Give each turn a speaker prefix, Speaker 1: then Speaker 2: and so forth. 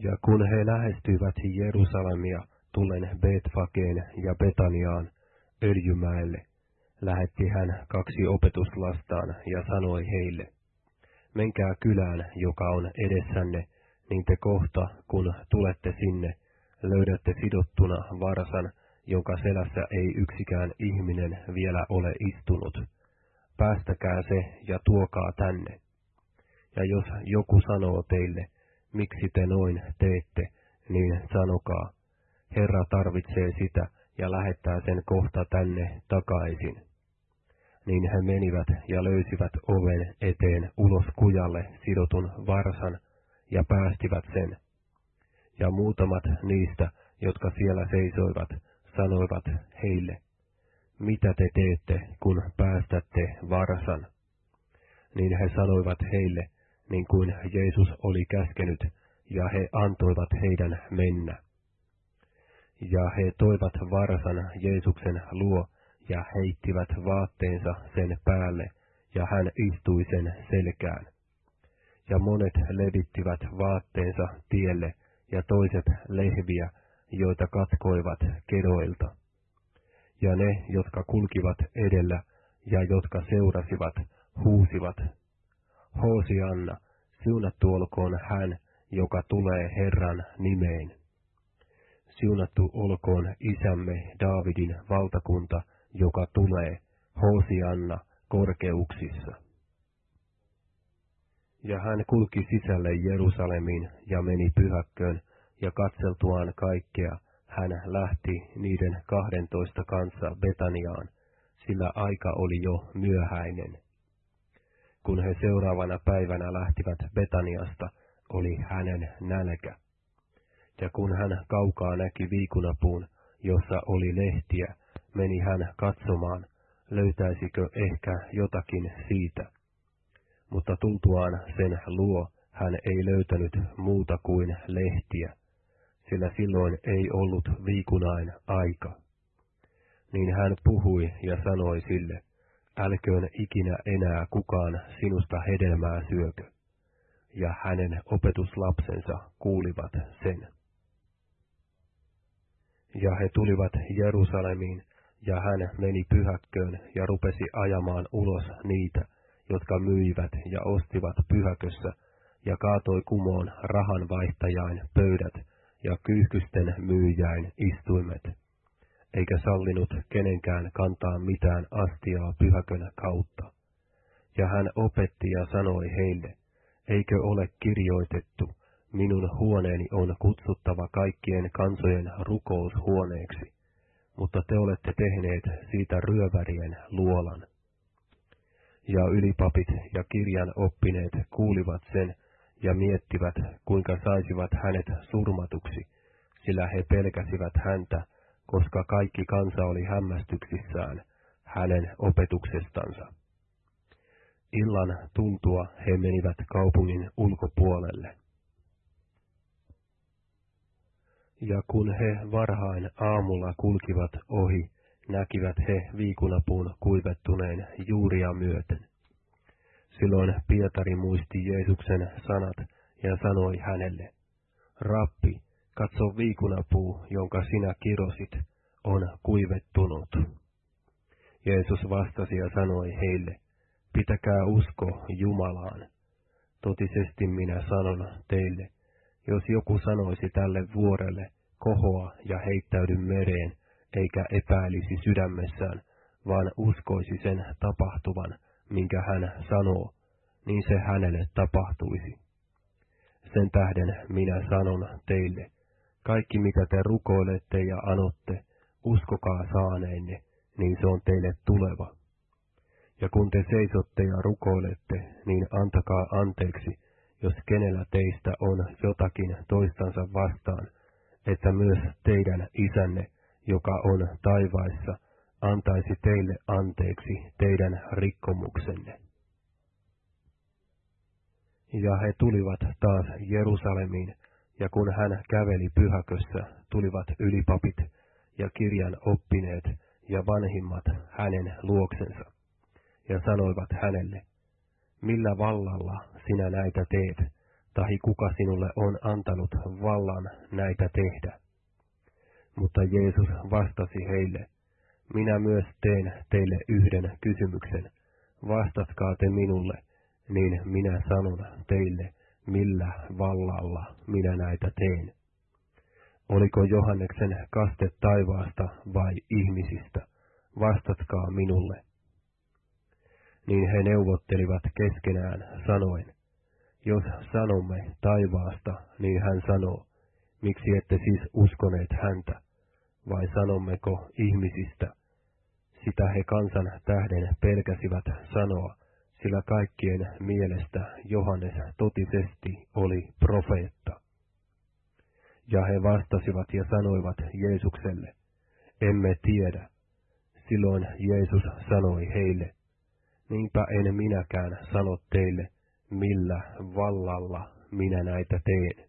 Speaker 1: Ja kun he lähestyivät Jerusalemia, tullen Betfakeen ja Betaniaan, Öljymäelle, lähetti hän kaksi opetuslastaan ja sanoi heille, menkää kylään, joka on edessänne, niin te kohta, kun tulette sinne, löydätte sidottuna varsan, jonka selässä ei yksikään ihminen vielä ole istunut. Päästäkää se ja tuokaa tänne. Ja jos joku sanoo teille, miksi te noin teette, niin sanokaa, Herra tarvitsee sitä ja lähettää sen kohta tänne takaisin. Niin he menivät ja löysivät oven eteen ulos kujalle sidotun varsan ja päästivät sen. Ja muutamat niistä, jotka siellä seisoivat, sanoivat heille, mitä te teette, kun päästätte varsan? Niin he sanoivat heille, niin kuin Jeesus oli käskenyt, ja he antoivat heidän mennä. Ja he toivat varsan Jeesuksen luo, ja heittivät vaatteensa sen päälle, ja hän istui sen selkään. Ja monet levittivät vaatteensa tielle, ja toiset lehviä, joita katkoivat kedoilta. Ja ne, jotka kulkivat edellä ja jotka seurasivat, huusivat, Hosianna, siunattu olkoon hän, joka tulee Herran nimeen. Siunattu olkoon isämme Daavidin valtakunta, joka tulee, Hosianna, korkeuksissa. Ja hän kulki sisälle Jerusalemiin ja meni pyhäkköön, ja katseltuaan kaikkea, hän lähti niiden kahdentoista kanssa Betaniaan, sillä aika oli jo myöhäinen. Kun he seuraavana päivänä lähtivät Betaniasta, oli hänen nälkä. Ja kun hän kaukaa näki viikunapuun, jossa oli lehtiä, meni hän katsomaan, löytäisikö ehkä jotakin siitä. Mutta tultuaan sen luo, hän ei löytänyt muuta kuin lehtiä, sillä silloin ei ollut viikunain aika. Niin hän puhui ja sanoi sille, älköön ikinä enää kukaan sinusta hedelmää syökö. Ja hänen opetuslapsensa kuulivat sen. Ja he tulivat Jerusalemiin, ja hän meni pyhäkköön ja rupesi ajamaan ulos niitä, jotka myivät ja ostivat pyhäkössä, ja kaatoi kumoon rahanvaihtajain pöydät ja kyyhkysten myyjäin istuimet eikä sallinut kenenkään kantaa mitään astiaa pyhäkön kautta. Ja hän opetti ja sanoi heille, eikö ole kirjoitettu, minun huoneeni on kutsuttava kaikkien kansojen rukoushuoneeksi, mutta te olette tehneet siitä ryövärien luolan. Ja ylipapit ja kirjan oppineet kuulivat sen ja miettivät, kuinka saisivat hänet surmatuksi, sillä he pelkäsivät häntä, koska kaikki kansa oli hämmästyksissään hänen opetuksestansa. Illan tultua he menivät kaupungin ulkopuolelle. Ja kun he varhain aamulla kulkivat ohi, näkivät he viikunapuun kuivettuneen juuria myöten. Silloin Pietari muisti Jeesuksen sanat ja sanoi hänelle, Rappi, Katso viikunapuu, jonka sinä kirosit, on kuivettunut. Jeesus vastasi ja sanoi heille, pitäkää usko Jumalaan. Totisesti minä sanon teille, jos joku sanoisi tälle vuorelle, kohoa ja heittäydy mereen, eikä epäilisi sydämessään, vaan uskoisi sen tapahtuvan, minkä hän sanoo, niin se hänelle tapahtuisi. Sen tähden minä sanon teille, kaikki mitä te rukoilette ja anotte, uskokaa saaneenne, niin se on teille tuleva. Ja kun te seisotte ja rukoilette, niin antakaa anteeksi, jos kenellä teistä on jotakin toistansa vastaan, että myös teidän isänne, joka on taivaissa, antaisi teille anteeksi teidän rikkomuksenne. Ja he tulivat taas Jerusalemiin, ja kun hän käveli pyhäkössä, tulivat ylipapit ja kirjan oppineet ja vanhimmat hänen luoksensa, ja sanoivat hänelle, millä vallalla sinä näitä teet, tahi kuka sinulle on antanut vallan näitä tehdä. Mutta Jeesus vastasi heille, minä myös teen teille yhden kysymyksen. Vastatkaa te minulle, niin minä sanon teille, millä vallalla minä näitä teen. Oliko Johanneksen kaste taivaasta vai ihmisistä? Vastatkaa minulle. Niin he neuvottelivat keskenään sanoen, jos sanomme taivaasta, niin hän sanoo, miksi ette siis uskoneet häntä, vai sanommeko ihmisistä? Sitä he kansan tähden pelkäsivät sanoa, sillä kaikkien mielestä Johannes totisesti oli profeetta. Ja he vastasivat ja sanoivat Jeesukselle, emme tiedä. Silloin Jeesus sanoi heille, niinpä en minäkään sano teille, millä vallalla minä näitä teen.